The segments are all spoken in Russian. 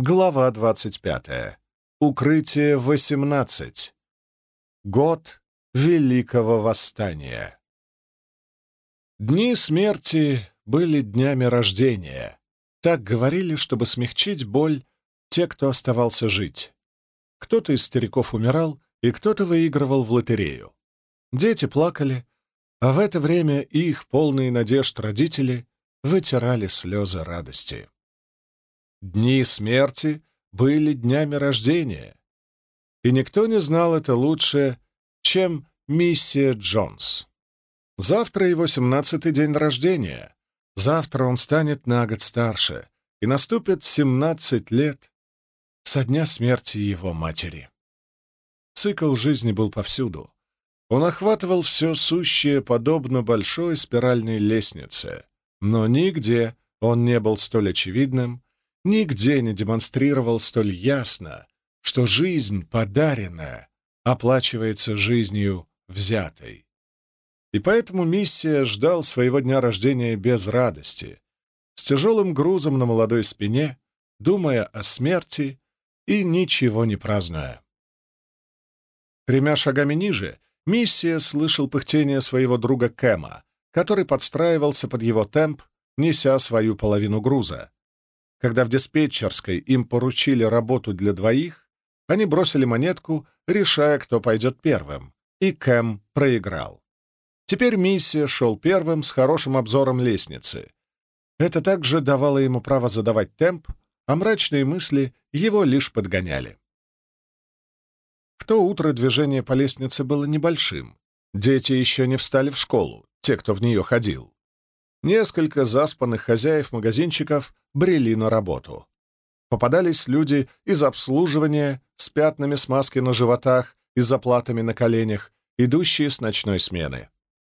Глава 25. Укрытие 18. Год Великого Восстания. Дни смерти были днями рождения. Так говорили, чтобы смягчить боль те, кто оставался жить. Кто-то из стариков умирал, и кто-то выигрывал в лотерею. Дети плакали, а в это время их, полные надежд родители, вытирали слезы радости. Дни смерти были днями рождения, и никто не знал это лучше, чем миссия Джонс. Завтра его семнадцатый день рождения. Завтра он станет на год старше, и наступит семнадцать лет со дня смерти его матери. Цикл жизни был повсюду. Он охватывал все сущее, подобно большой спиральной лестнице, но нигде он не был столь очевидным, нигде не демонстрировал столь ясно, что жизнь, подаренная, оплачивается жизнью взятой. И поэтому миссия ждал своего дня рождения без радости, с тяжелым грузом на молодой спине, думая о смерти и ничего не празднуя. Тремя шагами ниже миссия слышал пыхтение своего друга Кэма, который подстраивался под его темп, неся свою половину груза. Когда в диспетчерской им поручили работу для двоих, они бросили монетку, решая, кто пойдет первым, и Кэм проиграл. Теперь миссия шел первым с хорошим обзором лестницы. Это также давало ему право задавать темп, а мрачные мысли его лишь подгоняли. В то утро движение по лестнице было небольшим. Дети еще не встали в школу, те, кто в нее ходил. Несколько заспанных хозяев магазинчиков брели на работу. Попадались люди из обслуживания с пятнами смазки на животах и заплатами на коленях, идущие с ночной смены.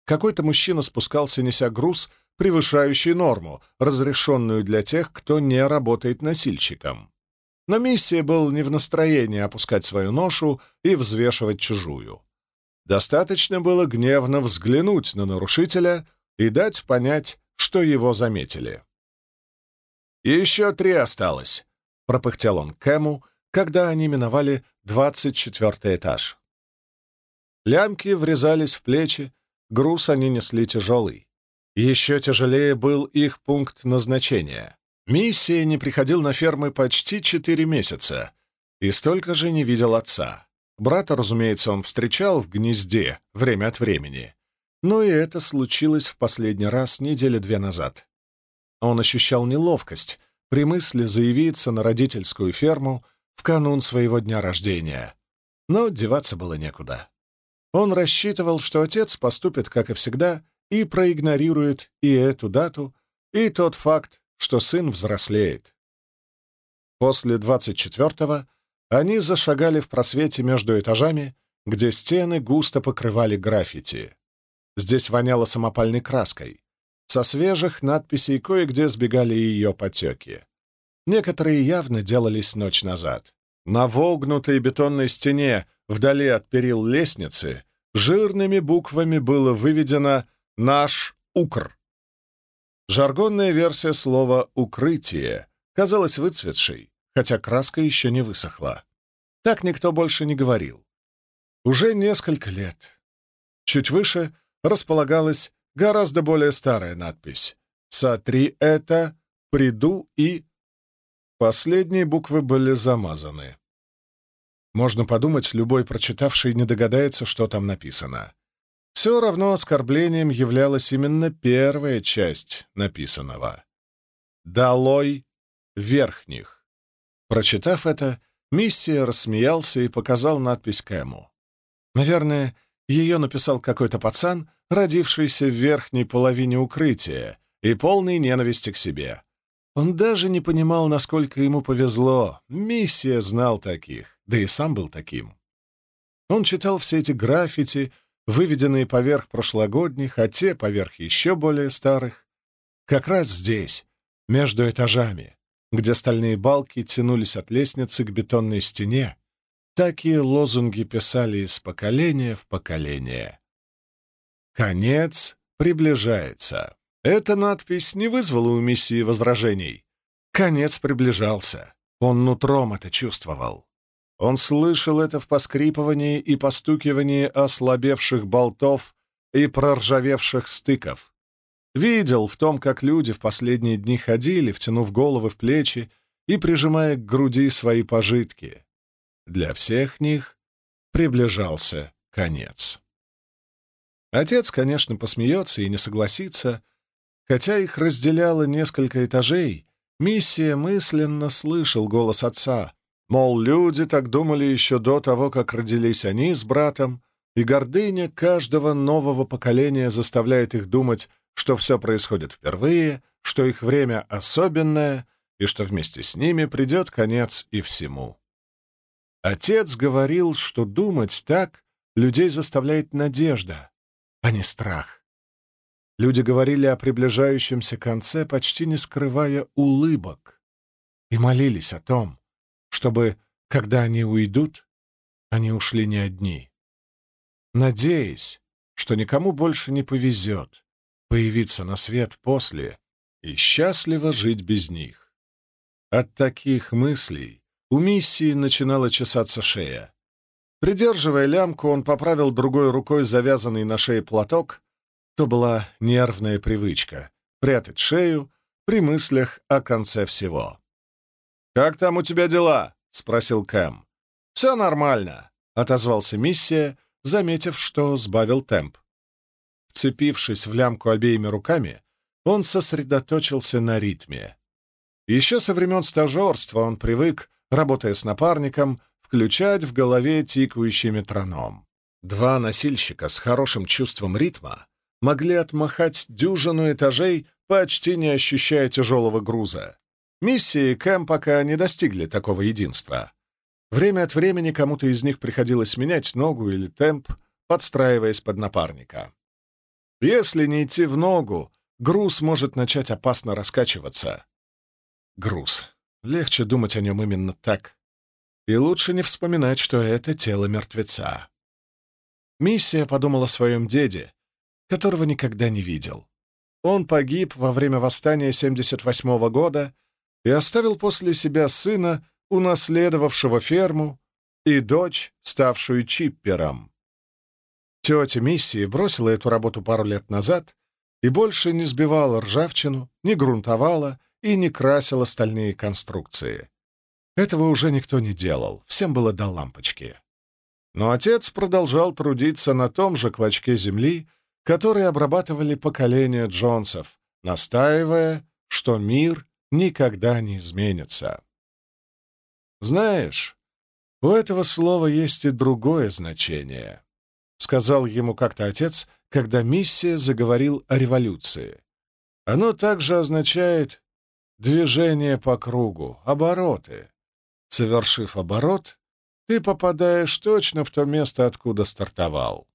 Какой-то мужчина спускался, неся груз, превышающий норму, разрешенную для тех, кто не работает носильщиком. Но миссия был не в настроении опускать свою ношу и взвешивать чужую. Достаточно было гневно взглянуть на нарушителя, и дать понять, что его заметили. «Еще три осталось», — пропыхтел он Кэму, когда они миновали двадцать четвертый этаж. Лямки врезались в плечи, груз они несли тяжелый. Еще тяжелее был их пункт назначения. Миссия не приходил на фермы почти четыре месяца и столько же не видел отца. Брата, разумеется, он встречал в гнезде время от времени, но и это случилось в последний раз недели две назад. Он ощущал неловкость при мысли заявиться на родительскую ферму в канун своего дня рождения. Но деваться было некуда. Он рассчитывал, что отец поступит, как и всегда, и проигнорирует и эту дату, и тот факт, что сын взрослеет. После 24-го они зашагали в просвете между этажами, где стены густо покрывали граффити. Здесь воняло самопальной краской. Со свежих надписей кое-где сбегали ее потеки. Некоторые явно делались ночь назад. На вогнутой бетонной стене, вдали от перил лестницы, жирными буквами было выведено «Наш Укр». Жаргонная версия слова «укрытие» казалась выцветшей, хотя краска еще не высохла. Так никто больше не говорил. Уже несколько лет. Чуть выше располагалась гораздо более старая надпись «Сотри это, приду и...» Последние буквы были замазаны. Можно подумать, любой прочитавший не догадается, что там написано. Все равно оскорблением являлась именно первая часть написанного. «Долой верхних». Прочитав это, миссия рассмеялся и показал надпись Кэму. Наверное, ее написал какой-то пацан, родившийся в верхней половине укрытия и полный ненависти к себе. Он даже не понимал, насколько ему повезло. Миссия знал таких, да и сам был таким. Он читал все эти граффити, выведенные поверх прошлогодних, а те поверх еще более старых. Как раз здесь, между этажами, где стальные балки тянулись от лестницы к бетонной стене, Такие лозунги писали из поколения в поколение. Конец приближается. Эта надпись не вызвала у миссии возражений. Конец приближался. Он нутром это чувствовал. Он слышал это в поскрипывании и постукивании ослабевших болтов и проржавевших стыков. Видел в том, как люди в последние дни ходили, втянув головы в плечи и прижимая к груди свои пожитки. Для всех них приближался конец. Отец, конечно, посмеется и не согласится, хотя их разделяло несколько этажей, миссия мысленно слышал голос отца, мол, люди так думали еще до того, как родились они с братом, и гордыня каждого нового поколения заставляет их думать, что все происходит впервые, что их время особенное и что вместе с ними придет конец и всему. Отец говорил, что думать так людей заставляет надежда, а не страх. Люди говорили о приближающемся конце, почти не скрывая улыбок, и молились о том, чтобы, когда они уйдут, они ушли не одни. Надеясь, что никому больше не повезет появиться на свет после и счастливо жить без них. От таких мыслей у миссии начинала чесаться шея. Придерживая лямку, он поправил другой рукой завязанный на шее платок. То была нервная привычка — прятать шею при мыслях о конце всего. «Как там у тебя дела?» — спросил Кэм. «Все нормально», — отозвался миссия, заметив, что сбавил темп. Вцепившись в лямку обеими руками, он сосредоточился на ритме. Еще со времен стажерства он привык, работая с напарником, включать в голове тикающий метроном. Два носильщика с хорошим чувством ритма могли отмахать дюжину этажей, почти не ощущая тяжелого груза. Миссии Кэм пока не достигли такого единства. Время от времени кому-то из них приходилось менять ногу или темп, подстраиваясь под напарника. Если не идти в ногу, груз может начать опасно раскачиваться. Груз. Легче думать о нем именно так. И лучше не вспоминать, что это тело мертвеца. Миссия подумала о своем деде, которого никогда не видел. Он погиб во время восстания 78 -го года и оставил после себя сына, унаследовавшего ферму, и дочь, ставшую чиппером. Тетя Миссии бросила эту работу пару лет назад и больше не сбивала ржавчину, не грунтовала и не красила стальные конструкции. Этого уже никто не делал, всем было до лампочки. Но отец продолжал трудиться на том же клочке земли, который обрабатывали поколения Джонсов, настаивая, что мир никогда не изменится. «Знаешь, у этого слова есть и другое значение», — сказал ему как-то отец, когда миссия заговорил о революции. «Оно также означает движение по кругу, обороты. Совершив оборот, ты попадаешь точно в то место, откуда стартовал.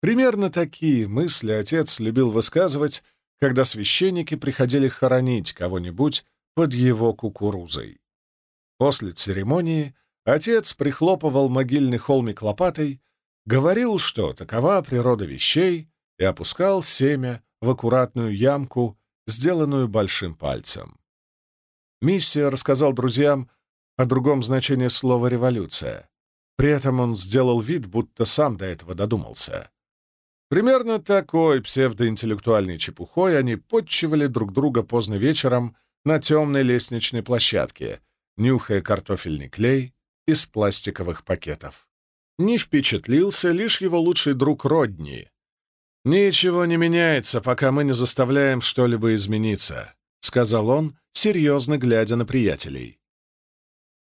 Примерно такие мысли отец любил высказывать, когда священники приходили хоронить кого-нибудь под его кукурузой. После церемонии отец прихлопывал могильный холмик лопатой, говорил, что такова природа вещей, и опускал семя в аккуратную ямку, сделанную большим пальцем. Миссия рассказал друзьям о другом значении слова «революция». При этом он сделал вид, будто сам до этого додумался. Примерно такой псевдоинтеллектуальной чепухой они подчивали друг друга поздно вечером на темной лестничной площадке, нюхая картофельный клей из пластиковых пакетов. Не впечатлился лишь его лучший друг Родни. «Ничего не меняется, пока мы не заставляем что-либо измениться», — сказал он, серьезно глядя на приятелей.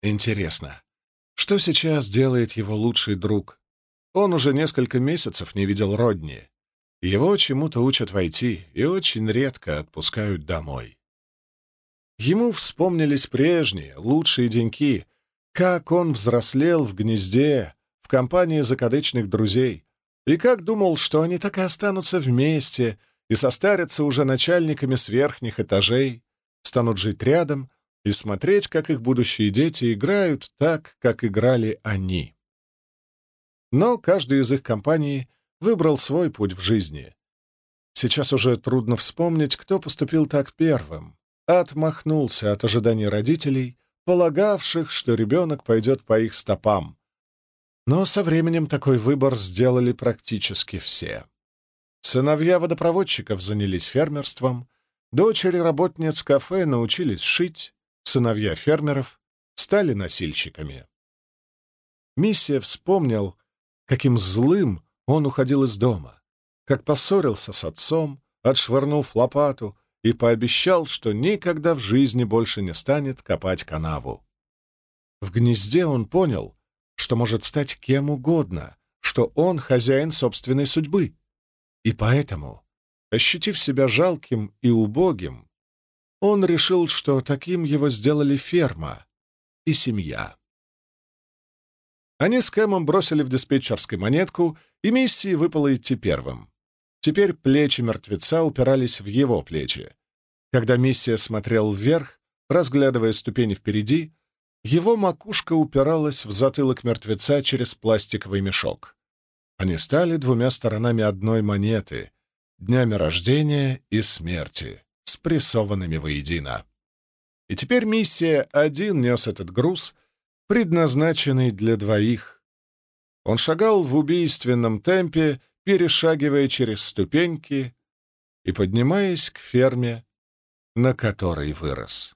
Интересно, что сейчас делает его лучший друг? Он уже несколько месяцев не видел Родни. Его чему-то учат войти и очень редко отпускают домой. Ему вспомнились прежние, лучшие деньки, как он взрослел в гнезде, в компании закадычных друзей, и как думал, что они так и останутся вместе и состарятся уже начальниками с верхних этажей, станут жить рядом и смотреть, как их будущие дети играют так, как играли они. Но каждый из их компаний выбрал свой путь в жизни. Сейчас уже трудно вспомнить, кто поступил так первым. Отмахнулся от ожиданий родителей, полагавших, что ребенок пойдет по их стопам. Но со временем такой выбор сделали практически все. Сыновья водопроводчиков занялись фермерством, дочери работниц кафе научились шить, сыновья фермеров стали носильщиками. Миссия вспомнил, каким злым он уходил из дома, как поссорился с отцом, отшвырнув лопату и пообещал, что никогда в жизни больше не станет копать канаву. В гнезде он понял, что может стать кем угодно, что он хозяин собственной судьбы. И поэтому, ощутив себя жалким и убогим, он решил, что таким его сделали ферма и семья. Они с Кэмом бросили в диспетчерской монетку, и миссии выпало идти первым. Теперь плечи мертвеца упирались в его плечи. Когда миссия смотрел вверх, разглядывая ступени впереди, его макушка упиралась в затылок мертвеца через пластиковый мешок. Они стали двумя сторонами одной монеты — днями рождения и смерти, спрессованными воедино. И теперь миссия один нес этот груз, предназначенный для двоих. Он шагал в убийственном темпе, перешагивая через ступеньки и поднимаясь к ферме, на которой вырос.